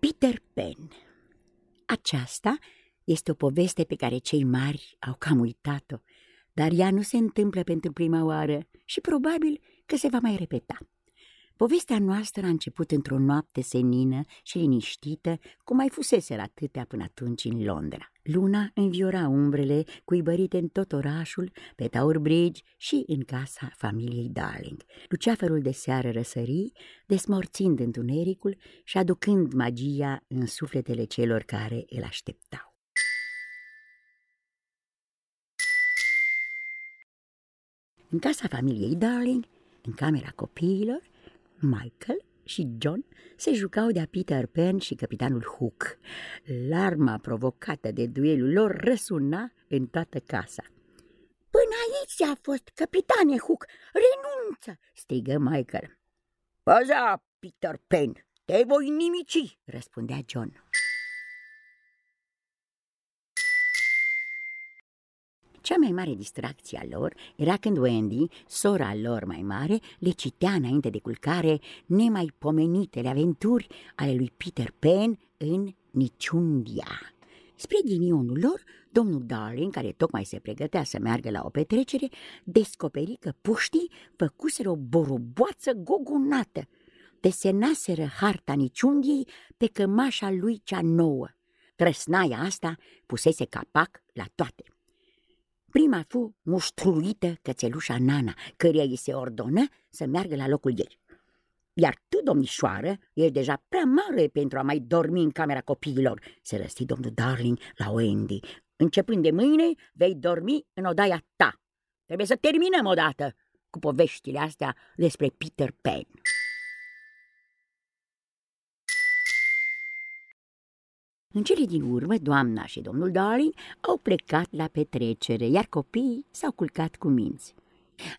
Peter Pan Aceasta este o poveste pe care cei mari au cam uitat-o, dar ea nu se întâmplă pentru prima oară și probabil că se va mai repeta. Povestea noastră a început într-o noapte senină și liniștită, cum mai fusese atâtea până atunci în Londra. Luna înviora umbrele cuibărite în tot orașul, pe Tower Bridge și în casa familiei Darling. Luceafărul de seară răsări, desmorțind întunericul și aducând magia în sufletele celor care îl așteptau. În casa familiei Darling, în camera copiilor, Michael și John se jucau de-a Peter Pan și capitanul Hook. Larma provocată de duelul lor răsuna în toată casa. Până aici a fost, capitane Hook, renunță!" strigă Michael. Păza, Peter Pan, te voi nimici!" răspundea John. Cea mai mare distracție a lor era când Wendy, sora lor mai mare, le citea înainte de culcare nemaipomenitele aventuri ale lui Peter Pan în Niciundia. Spre ghinionul lor, domnul Darling, care tocmai se pregătea să meargă la o petrecere, descoperi că puștii făcuseră o boroboață gogunată. Desenaseră harta Niciundiei pe cămașa lui cea nouă. Trăsnaia asta pusese capac la toate. Prima fu muștruită cățelușa Nana, căreia îi se ordonă să meargă la locul ei. Iar tu, domnișoară, ești deja prea mare pentru a mai dormi în camera copiilor, se răsti domnul Darling la Wendy. Începând de mâine, vei dormi în odaia ta. Trebuie să terminăm odată cu poveștile astea despre Peter Pan. În cele din urmă, doamna și domnul Darling au plecat la petrecere, iar copiii s-au culcat cu minți.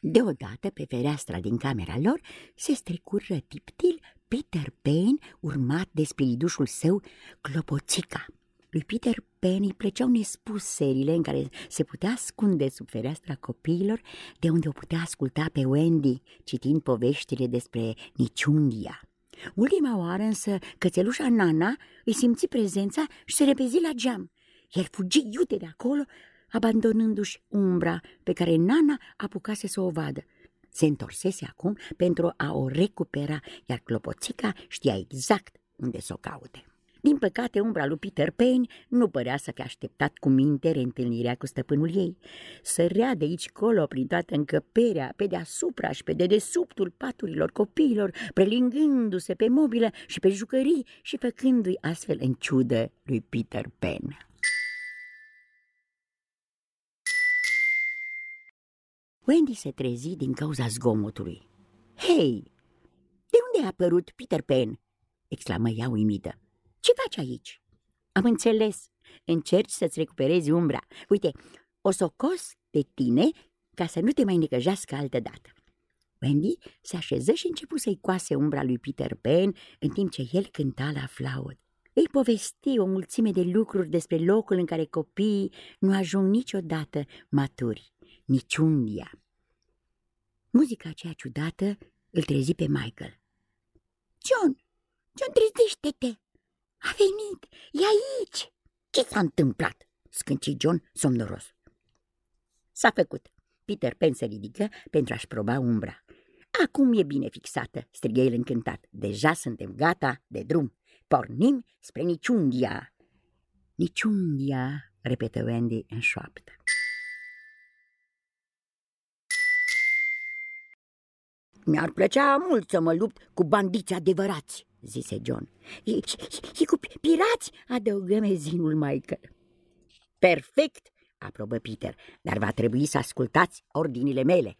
Deodată, pe fereastra din camera lor, se strecură tiptil Peter Pan, urmat de spiridușul său, Clopoțica. Lui Peter Pan îi plăceau nespus serile în care se putea ascunde sub fereastra copiilor, de unde o putea asculta pe Wendy, citind poveștile despre Niciundia. Ultima oară însă cățelușa Nana îi simți prezența și se repezi la geam. El fugi iute de acolo, abandonându-și umbra pe care Nana apucase să o vadă. Se întorsese acum pentru a o recupera, iar clopoțica știa exact unde să o caute. Din păcate, umbra lui Peter Pan nu părea să fi așteptat cu minte reîntâlnirea cu stăpânul ei. Sărea de aici colo prin toată încăperea, pe deasupra și pe dedesubtul paturilor copiilor, prelingându-se pe mobilă și pe jucării și făcându-i astfel în ciudă lui Peter Pan. Wendy se trezi din cauza zgomotului. Hei, de unde a apărut Peter Pan?" exclamă ea uimită. Ce faci aici? Am înțeles. Încerci să-ți recuperezi umbra. Uite, o să o cos de tine ca să nu te mai necăjească altă dată. Wendy se așeză și începu să-i coase umbra lui Peter Pan în timp ce el cânta la flaut. Îi povesti o mulțime de lucruri despre locul în care copiii nu ajung niciodată maturi, niciundia. Muzica aceea ciudată îl trezi pe Michael. John, John, trezește-te! A venit! E aici! Ce s-a întâmplat? Scânci John somnoros. S-a făcut. Peter Pan se ridică pentru a-și proba umbra. Acum e bine fixată, strigă el încântat. Deja suntem gata de drum. Pornim spre Niciundia. Niciundia, repetă Wendy în șoaptă. Mi-ar plăcea mult să mă lupt cu bandiți adevărați, zise John. Și, și, și cu pirați, adăugă mezinul Michael. Perfect, aprobă Peter, dar va trebui să ascultați ordinile mele.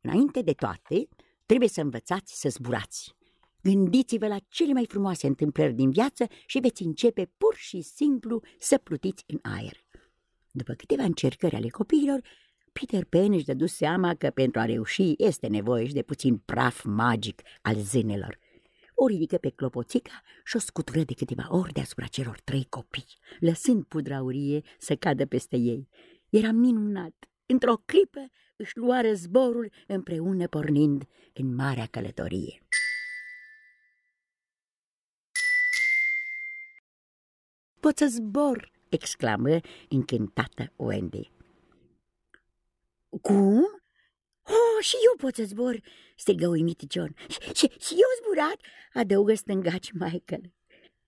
Înainte de toate, trebuie să învățați să zburați. Gândiți-vă la cele mai frumoase întâmplări din viață și veți începe pur și simplu să plutiți în aer. După câteva încercări ale copiilor, Peter Pan își dădu seama că pentru a reuși este nevoie și de puțin praf magic al zânelor o ridică pe clopoțica și o scutură de câteva ori deasupra celor trei copii, lăsând pudra aurie să cadă peste ei. Era minunat. Într-o clipă își luară zborul împreună pornind în marea călătorie. pot să zbor!" exclamă încântată Wendy. Cum? Oh, și eu pot să zbor!" strigă uimit John. Și, și eu zburat!" adăugă stângaci Michael.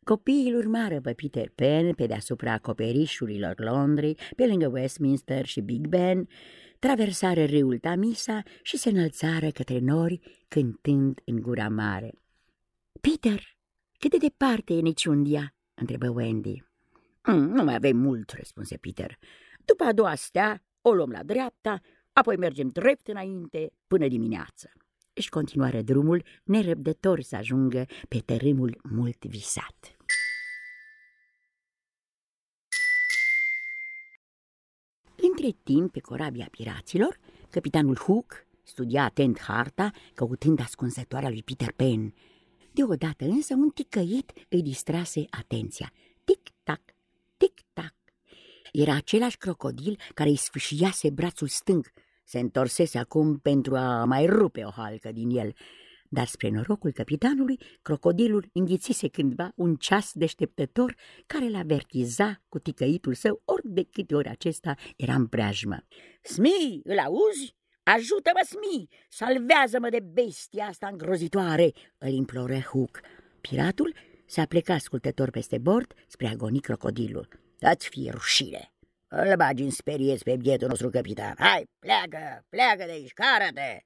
Copiii îl urmară pe Peter Pan pe deasupra acoperișurilor Londrei, pe lângă Westminster și Big Ben, traversară râul Tamisa și se înălțară către nori cântând în gura mare. Peter, cât de departe e Niciundia?" întrebă Wendy. Mm, nu mai avem mult," răspunse Peter. După a doua stea, o luăm la dreapta, apoi mergem drept înainte până dimineață." Își continuară drumul, nerăbdător să ajungă pe tărâmul mult visat. Între timp, pe corabia piraților, capitanul Hook studia atent harta, căutând ascunzătoarea lui Peter Pan. Deodată însă un ticăit îi distrase atenția. Tic-tac, tic-tac. Era același crocodil care îi sfâșiase brațul stâng. Se întorsese acum pentru a mai rupe o halcă din el. Dar spre norocul capitanului, crocodilul înghițise cândva un ceas deșteptător care l avertiza cu ticăitul său ori de câte ori acesta era în preajmă. Smi, îl auzi? Ajută-mă, Smi! Salvează-mă de bestia asta îngrozitoare!" îl imploră Hook. Piratul se apleca ascultător peste bord spre agoni crocodilul. Dați fie rușine! Îl bagi în speriez pe bietul nostru capitan. Hai, pleacă, pleacă de aici, cară-te!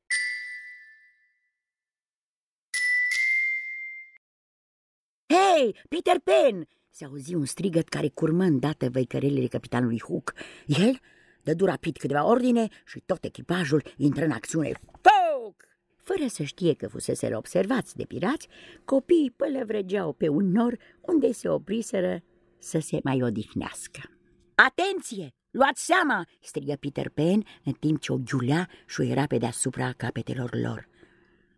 Hei, Peter Pan! Se auzi un strigăt care curmă îndată văicărelele capitanului Hook. El dădu rapid câteva ordine și tot echipajul intră în acțiune. Foc! Fără să știe că fusese observați de pirați, copiii pălăvregeau pe un nor unde se opriseră să se mai odihnească. Atenție! Luați seama!" strigă Peter Pan în timp ce o ghiulea și era pe deasupra capetelor lor.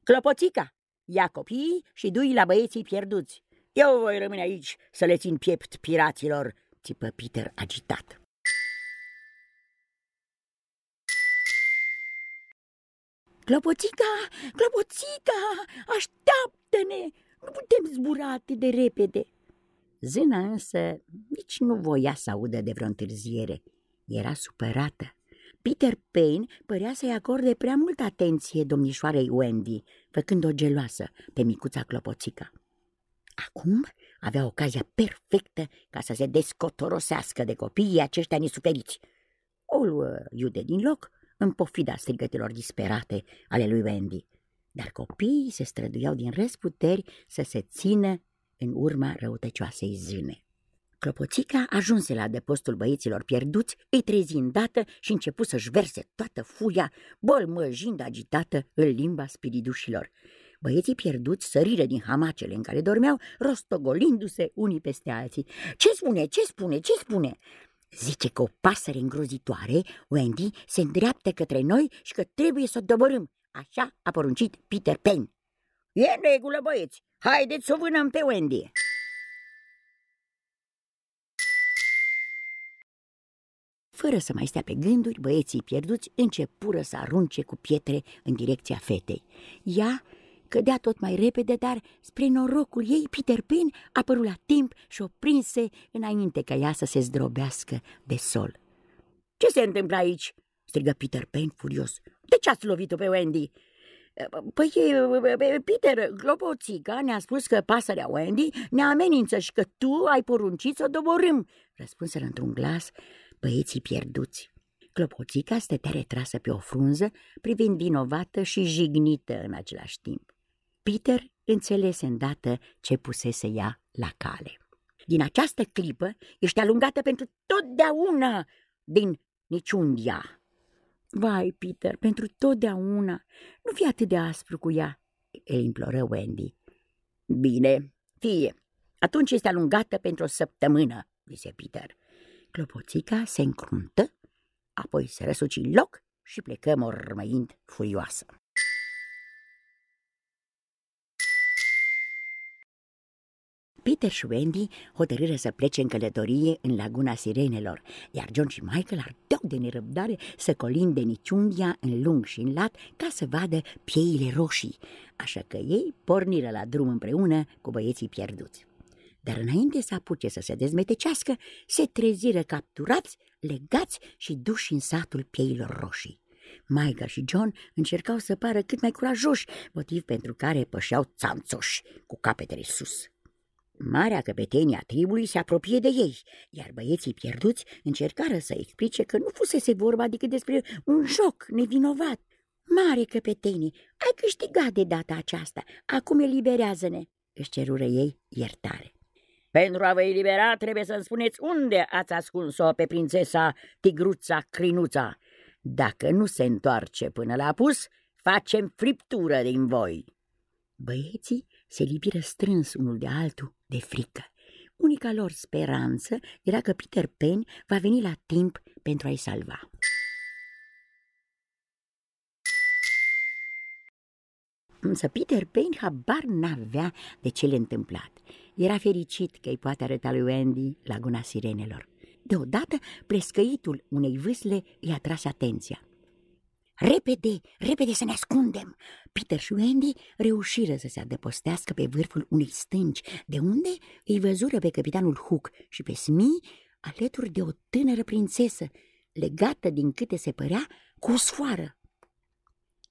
Clopoțica, ia copiii și dui la băieții pierduți. Eu voi rămâne aici să le țin piept piraților, țipă Peter agitat. Clopoțica, clopoțica, așteaptă-ne! Nu putem zbura atât de repede. Zâna însă nici nu voia să audă de vreo întârziere. Era supărată. Peter Payne părea să-i acorde prea multă atenție domnișoarei Wendy, făcând-o geloasă pe micuța clopoțica. Acum avea ocazia perfectă ca să se descotorosească de copiii aceștia nesuferiți. O luă iude din loc, în pofida strigătelor disperate ale lui Wendy, dar copiii se străduiau din răsputeri să se țină în urma răutăcioasei zâne. Clopoțica ajunse la depostul băieților pierduți, îi trezi îndată și începu să-și verse toată furia, bolmăjind agitată în limba spiridușilor. Băieții pierduți săriră din hamacele în care dormeau, rostogolindu-se unii peste alții. Ce spune? Ce spune? Ce spune?" Zice că o pasăre îngrozitoare, Wendy, se îndreaptă către noi și că trebuie să o doborâm. Așa a poruncit Peter Pan. E în regulă, băieți. Haideți să o vânăm pe Wendy. Fără să mai stea pe gânduri, băieții pierduți începură să arunce cu pietre în direcția fetei. Ea Cădea tot mai repede, dar, spre norocul ei, Peter Pan a părut la timp și o prinse înainte ca ea să se zdrobească de sol. Ce se întâmplă aici?" strigă Peter Pan furios. De ce ați lovit-o pe Wendy?" Păi, Peter, Globoțica ne-a spus că pasărea Wendy ne amenință și că tu ai poruncit să o doborâm, răspunseră într-un glas băieții pierduți. Clopoțica stătea retrasă pe o frunză, privind vinovată și jignită în același timp. Peter înțelese îndată ce pusese ea la cale. Din această clipă ești alungată pentru totdeauna din niciundia. Vai, Peter, pentru totdeauna, nu fi atât de aspru cu ea, îl imploră Wendy. Bine, fie, atunci este alungată pentru o săptămână, zise Peter. Clopoțica se încruntă, apoi se răsuci în loc și plecă mormăind furioasă. Peter și Wendy hotărâre să plece în călătorie în laguna Sirenelor, iar John și Michael ardeau de nerăbdare să colinde niciundia în lung și în lat ca să vadă pieile roșii, așa că ei porniră la drum împreună cu băieții pierduți. dar înainte să apuce să se dezmetecească, se treziră capturați, legați și duși în satul pieilor roșii. Michael și John încercau să pară cât mai curajoși, motiv pentru care pășeau țanțoși, cu capetele sus. Marea căpetenie a tribului se apropie de ei, iar băieții pierduți încercară să explice că nu fusese vorba decât despre un joc nevinovat. Mare căpetenie, ai câștigat de data aceasta, acum eliberează-ne, își cerură ei iertare. Pentru a vă elibera trebuie să-mi spuneți unde ați ascuns-o pe prințesa Tigruța Crinuța. Dacă nu se întoarce până la pus, facem friptură din voi. Băieții se lipiră strâns unul de altul de frică. Unica lor speranță era că Peter Pan va veni la timp pentru a-i salva. Însă Peter Pan habar n-avea de ce le întâmplat. Era fericit că îi poate arăta lui Wendy laguna sirenelor. Deodată, plescăitul unei vâsle i-a tras atenția. Repede, repede să ne ascundem! Peter și Wendy reușiră să se adăpostească pe vârful unei stânci, de unde îi văzură pe capitanul Hook și pe Smee alături de o tânără prințesă, legată din câte se părea cu o sfoară.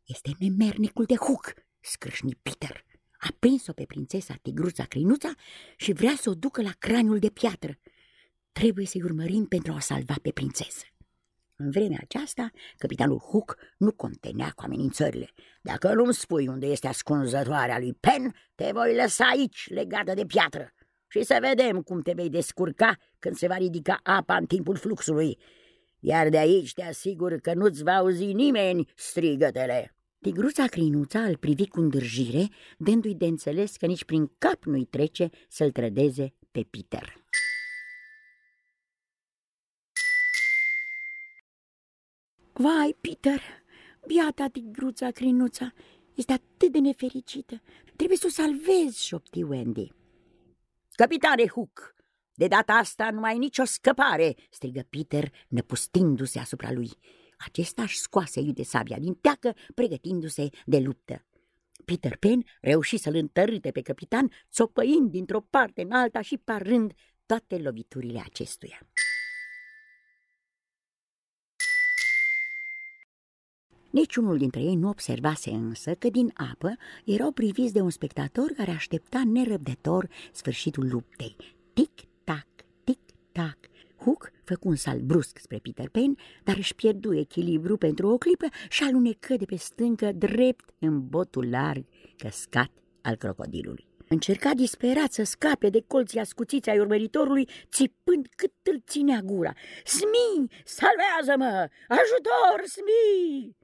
Este nemernicul de Hook, scrâșni Peter. A prins-o pe prințesa Tigruța Crinuța și vrea să o ducă la craniul de piatră. Trebuie să-i urmărim pentru a o salva pe prințesă. În vremea aceasta, capitanul Hook nu contenea cu amenințările. Dacă nu-mi spui unde este ascunzătoarea lui Pen, te voi lăsa aici, legată de piatră, și să vedem cum te vei descurca când se va ridica apa în timpul fluxului. Iar de aici te asigur că nu-ți va auzi nimeni strigătele. Tigruța Crinuța îl privi cu îndârjire, dându-i de înțeles că nici prin cap nu-i trece să-l trădeze pe Peter. Vai, Peter, biata tigruța Crinuța, este atât de nefericită. Trebuie să o salvezi, șopti Wendy. Capitane Hook, de data asta nu mai ai nicio scăpare, strigă Peter, năpustindu-se asupra lui. Acesta își scoase iute sabia din teacă, pregătindu-se de luptă. Peter Pan reuși să-l întărâte pe capitan, țopăind dintr-o parte în alta și parând toate loviturile acestuia. Niciunul dintre ei nu observase însă că din apă erau priviți de un spectator care aștepta nerăbdător sfârșitul luptei. Tic-tac, tic-tac. Hook făcu un salt brusc spre Peter Pan, dar își pierdu echilibru pentru o clipă și alunecă de pe stâncă drept în botul larg căscat al crocodilului. Încerca disperat să scape de colții ascuțiți ai urmăritorului, țipând cât îl ținea gura. Smi, salvează-mă! Ajutor, Smi!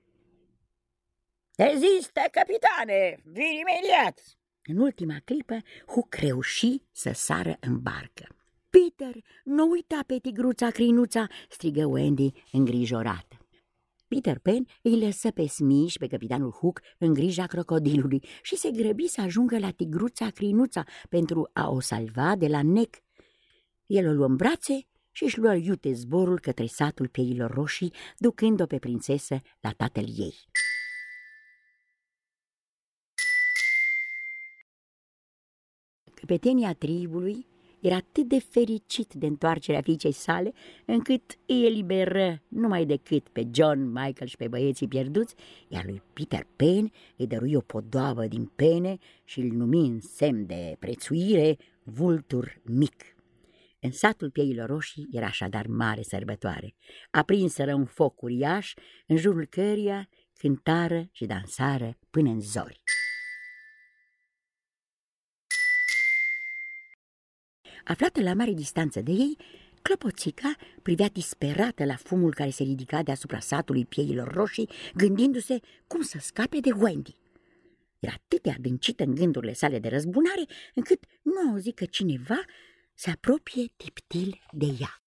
Rezistă, capitane! Vin imediat! În ultima clipă, Huc reuși să sară în barcă. Peter, nu uita pe tigruța Crinuța!" strigă Wendy îngrijorată. Peter Pan îi lăsă pe Smee și pe capitanul Hook în grija crocodilului și se grăbi să ajungă la tigruța Crinuța pentru a o salva de la nec. El o luă în brațe și își luă iute zborul către satul pieilor roșii, ducând-o pe prințesă la tatăl ei. Căpetenia tribului era atât de fericit de întoarcerea fiicei sale, încât îi eliberă numai decât pe John, Michael și pe băieții pierduți, iar lui Peter Pan îi dărui o podoabă din pene și îl numi în semn de prețuire vultur mic. În satul pieilor roșii era așadar mare sărbătoare. Aprinseră un foc uriaș, în jurul căruia cântară și dansară până în zori. Aflată la mare distanță de ei, clopoțica privea disperată la fumul care se ridica deasupra satului pieilor roșii, gândindu-se cum să scape de Wendy. Era atât de adâncită în gândurile sale de răzbunare, încât nu auzi că cineva se apropie tiptil de ea.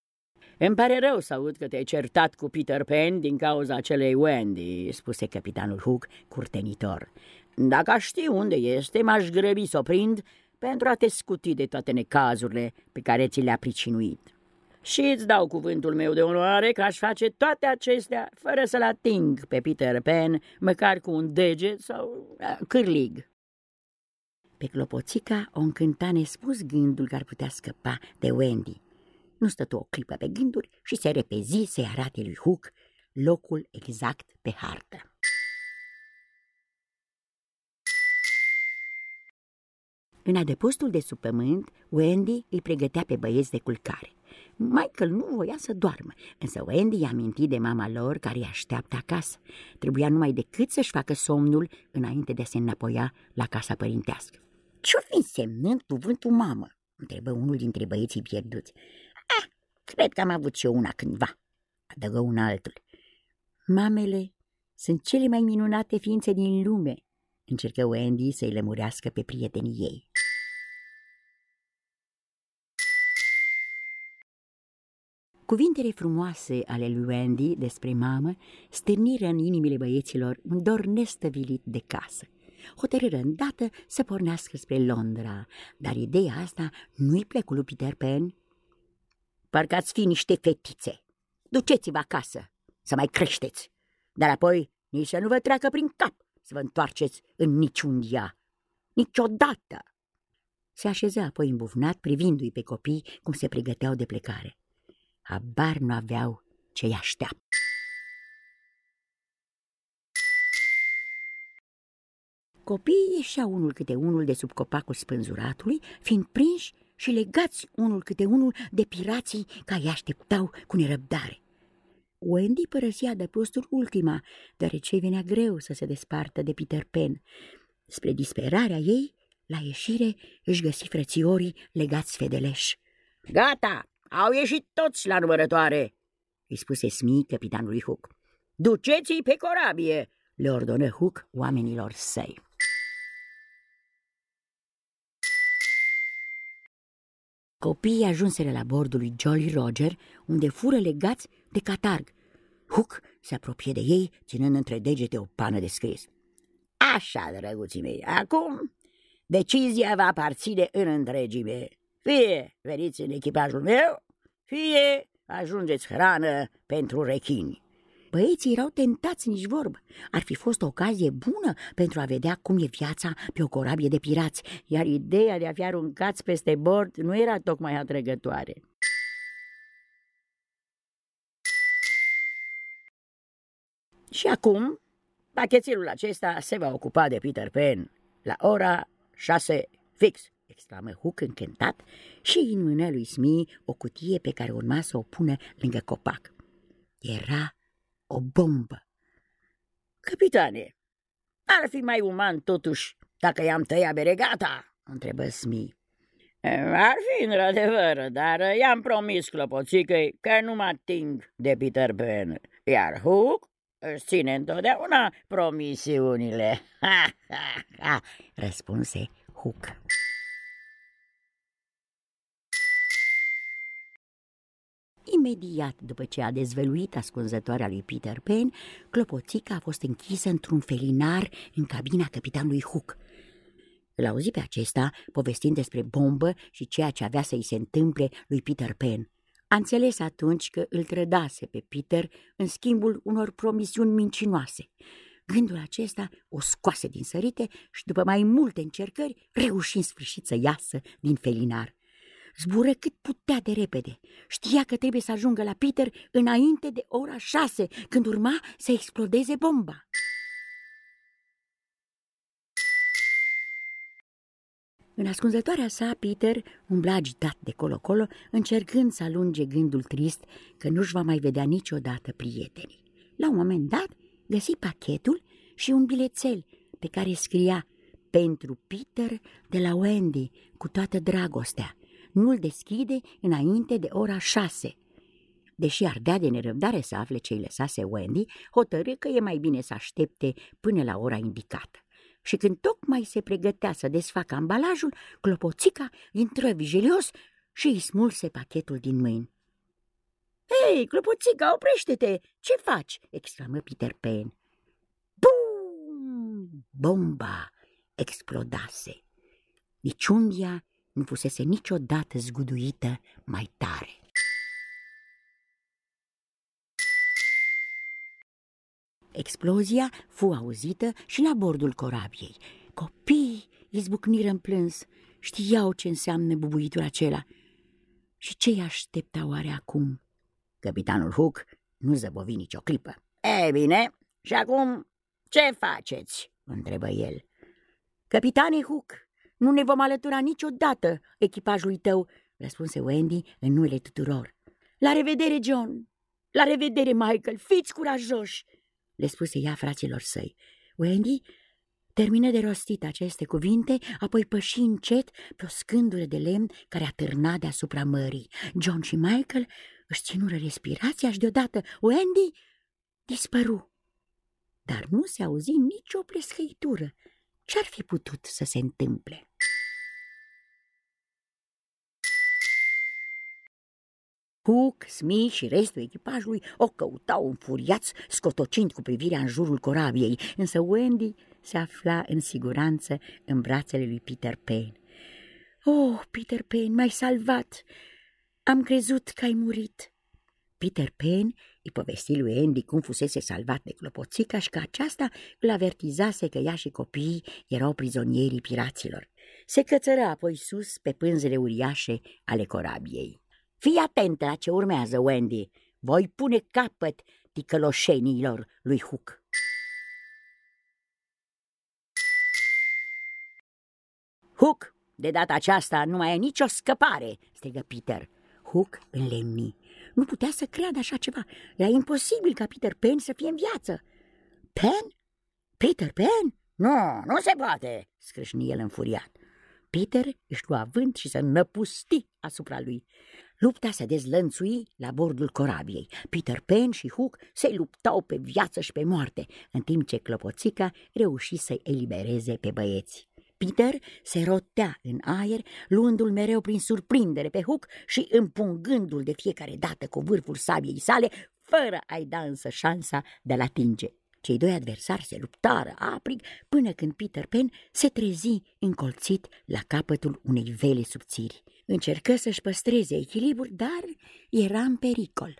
Îmi pare rău să aud că te-ai certat cu Peter Pan din cauza acelei Wendy, spuse capitanul Hook curtenitor. Dacă aș ști unde este, m-aș grăbi să o prind pentru a te scuti de toate necazurile pe care ți le-a pricinuit. Și îți dau cuvântul meu de onoare că aș face toate acestea fără să-l ating pe Peter Pan, măcar cu un deget sau cârlig. Pe clopoțica o încânta nespus gândul că ar putea scăpa de Wendy. Nu stătu o clipă pe gânduri și se repezi să-i arate lui Hook locul exact pe hartă. În adăpostul de sub pământ, Wendy îi pregătea pe băieți de culcare. Michael nu voia să doarmă, însă Wendy i-a amintit de mama lor care îi așteaptă acasă. Trebuia numai decât să-și facă somnul înainte de a se înapoia la casa părintească. Ce-o fi însemnând cuvântul mamă?" întrebă unul dintre băieții pierduți. Ah, cred că am avut și eu una cândva," adăugă un altul. Mamele sunt cele mai minunate ființe din lume, încercă Wendy să-i lămurească pe prietenii ei. Cuvintele frumoase ale lui Wendy despre mamă stârniră în inimile băieților un dor nestăvilit de casă. Hotărâră îndată să pornească spre Londra, dar ideea asta nu-i plecu lui Peter Pan. Parcă ați fi niște fetițe. Duceți-vă acasă să mai creșteți, dar apoi nici să nu vă treacă prin cap să vă întoarceți în niciun dia. Niciodată! Se așeza apoi îmbufnat privindu-i pe copii cum se pregăteau de plecare. Habar nu aveau ce-i așteaptă. Copiii ieșeau unul câte unul de sub copacul spânzuratului, fiind prinși și legați unul câte unul de pirații care îi așteptau cu nerăbdare. Wendy părăsia de postul ultima, deoarece venea greu să se despartă de Peter Pan. Spre disperarea ei, la ieșire își găsi frățiorii legați fedeleș. Gata, au ieșit toți la numărătoare, îi spuse Smee capitanului Hook. Duceți-i pe corabie, le ordonă Hook oamenilor săi. Copiii ajunseră la bordul lui Jolly Roger, unde fură legați de catarg. Hook se apropie de ei, ținând între degete o pană de scris. Așa, drăguții mei, acum decizia va aparține în întregime. Fie veniți în echipajul meu, fie ajungeți hrană pentru rechini. Băieții erau tentați nici vorbă. Ar fi fost o ocazie bună pentru a vedea cum e viața pe o corabie de pirați, iar ideea de a fi aruncați peste bord nu era tocmai atrăgătoare. Și acum, pachetilul acesta se va ocupa de Peter Pan la ora șase fix, exclamă Hook încântat și în mâna lui Smee o cutie pe care urma să o pună lângă copac. Era o bombă. Capitane, ar fi mai uman totuși dacă i-am tăiat beregata? întrebă Smee. Ar fi într-adevăr, dar i-am promis clopoțicăi că nu mă ating de Peter Pan, iar Hook își ține întotdeauna promisiunile. Ha, ha, ha, răspunse Hook. Imediat după ce a dezvăluit ascunzătoarea lui Peter Pan, clopoțica a fost închisă într-un felinar în cabina capitanului Hook. Îl auzi pe acesta povestind despre bombă și ceea ce avea să-i se întâmple lui Peter Pan. A înțeles atunci că îl trădase pe Peter în schimbul unor promisiuni mincinoase. Gândul acesta o scoase din sărite și după mai multe încercări reuși în sfârșit să iasă din felinar. Zbură cât putea de repede. Știa că trebuie să ajungă la Peter înainte de ora șase, când urma să explodeze bomba. În ascunzătoarea sa, Peter umbla agitat de colo-colo, încercând să alunge gândul trist că nu-și va mai vedea niciodată prietenii. La un moment dat, găsi pachetul și un bilețel pe care scria Pentru Peter de la Wendy, cu toată dragostea. Nu-l deschide înainte de ora șase. Deși ardea de nerăbdare să afle ce-i lăsase Wendy, hotărâ că e mai bine să aștepte până la ora indicată și când tocmai se pregătea să desfacă ambalajul, clopoțica intră vigilios și îi smulse pachetul din mâini. Hei, clopoțica, oprește-te! Ce faci?" exclamă Peter Pan. Bum! Bomba explodase. Niciundia nu fusese niciodată zguduită mai tare. Explozia fu auzită și la bordul corabiei. Copiii izbucniră în plâns. Știau ce înseamnă bubuitul acela. Și ce-i aștepta oare acum? Capitanul Hook nu zăbovi nicio clipă. E bine, și acum ce faceți?" întrebă el. Capitane Hook, nu ne vom alătura niciodată echipajului tău, răspunse Wendy în numele tuturor. La revedere, John! La revedere, Michael! Fiți curajoși! Le spuse ea fraților săi. Wendy termină de rostit aceste cuvinte, apoi păși încet pe o scândură de lemn care atârna deasupra mării. John și Michael își ținură respirația și deodată Wendy dispăru. Dar nu se auzi nicio plescăitură. Ce-ar fi putut să se întâmple? Hook, Smith și restul echipajului o căutau înfuriați, scotocind cu privirea în jurul corabiei, însă Wendy se afla în siguranță în brațele lui Peter Pan. Oh, Peter Pan, m-ai salvat! Am crezut că ai murit!" Peter Pan îi povesti lui Andy cum fusese salvat de clopoțica și că aceasta îl avertizase că ea și copiii erau prizonierii piraților. Se cățără apoi sus pe pânzele uriașe ale corabiei. Fii atentă la ce urmează, Wendy. Voi pune capăt ticăloșenilor lui Hook. Hook, de data aceasta nu mai e nicio scăpare, strigă Peter. Hook înlemni. Nu putea să creadă așa ceva. Era imposibil ca Peter Pan să fie în viață. Pan? Peter Pan? Nu, nu se poate, scrâșni el înfuriat. Peter își lua vânt și se năpusti asupra lui. Lupta se dezlănțui la bordul corabiei. Peter Pan și Hook se luptau pe viață și pe moarte, în timp ce clopoțica reuși să-i elibereze pe băieți. Peter se rotea în aer, luându-l mereu prin surprindere pe Hook și împungându-l de fiecare dată cu vârful sabiei sale, fără a-i da însă șansa de a-l atinge. Cei doi adversari se luptară aprig până când Peter Pan se trezi încolțit la capătul unei vele subțiri. Încercă să-și păstreze echilibru, dar era în pericol.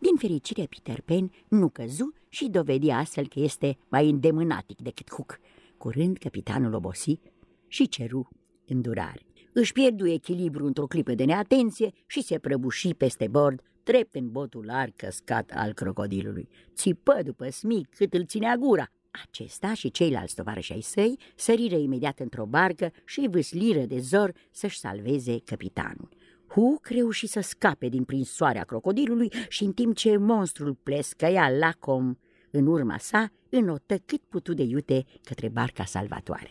Din fericire, Peter Pan nu căzu și dovedi astfel că este mai îndemânatic decât Hook. Curând, capitanul obosi și ceru îndurare. Își pierdu echilibru într-o clipă de neatenție și se prăbuși peste bord, trept în botul larg căscat al crocodilului. Țipă după smic cât îl ținea gura. Acesta și ceilalți tovarăși ai săi săriră imediat într-o barcă și vâsliră de zor să-și salveze capitanul. Hook reuși să scape din prinsoarea crocodilului și în timp ce monstrul plescăia lacom în urma sa, înotă cât putu de iute către barca salvatoare.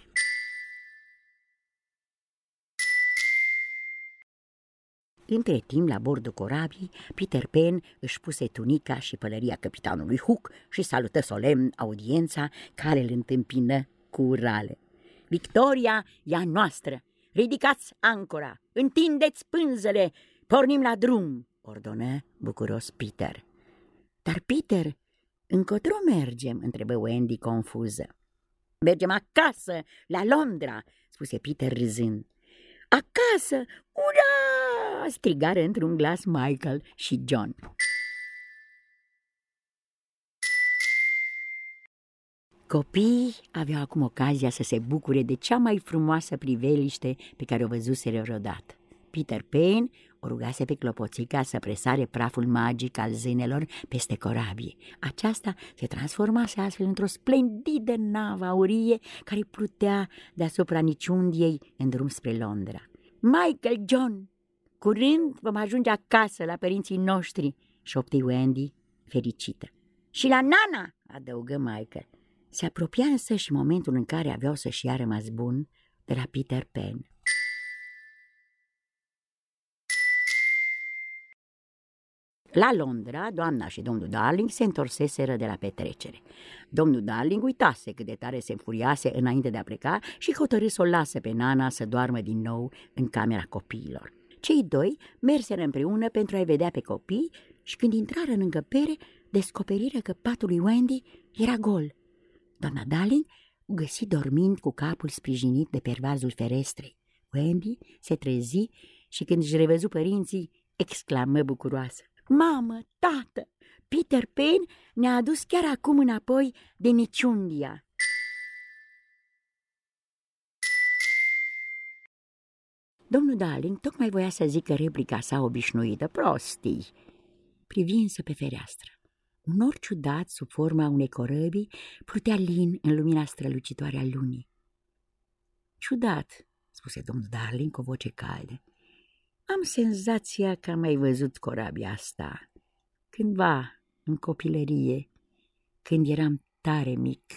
Între timp, la bordul corabii, Peter Pan își puse tunica și pălăria capitanului Hook și salută solemn audiența care îl întâmpină cu urale. Victoria e a noastră! Ridicați ancora, întindeți pânzele, pornim la drum, ordonă bucuros Peter. Dar, Peter, încotro mergem? întrebă Wendy confuză. Mergem acasă, la Londra, spuse Peter râzând. Acasă! Ura! Strigară într-un glas Michael și John. Copiii aveau acum ocazia să se bucure de cea mai frumoasă priveliște pe care o văzuseră vreodată. Peter Pan o rugase pe clopoțica să presare praful magic al zânelor peste corabie. Aceasta se transformase astfel într-o splendidă navă aurie care plutea deasupra niciundiei în drum spre Londra. Michael John, curând vom ajunge acasă la părinții noștri, șopti Wendy, fericită. Și la Nana, adăugă Michael. Se apropia însă și momentul în care aveau să-și ia rămas bun de la Peter Pan. La Londra, doamna și domnul Darling se întorseseră de la petrecere. Domnul Darling uitase cât de tare se înfuriase înainte de a pleca și hotărâ să o lase pe Nana să doarmă din nou în camera copiilor. Cei doi merseră împreună pentru a-i vedea pe copii și când intrară în încăpere, descoperiră că patul lui Wendy era gol. Doamna Darling o găsi dormind cu capul sprijinit de pervazul ferestrei. Wendy se trezi și când își revăzu părinții, exclamă bucuroasă. Mamă, tată, Peter Pan ne-a adus chiar acum înapoi de Niciundia. Domnul Darling tocmai voia să zică replica sa obișnuită, prostii, privinsă pe fereastră. Un nor ciudat, sub forma unei corăbii, plutea lin în lumina strălucitoare a lunii. Ciudat, spuse domnul Darling cu o voce caldă. Am senzația că am mai văzut corabia asta cândva în copilărie, când eram tare mic.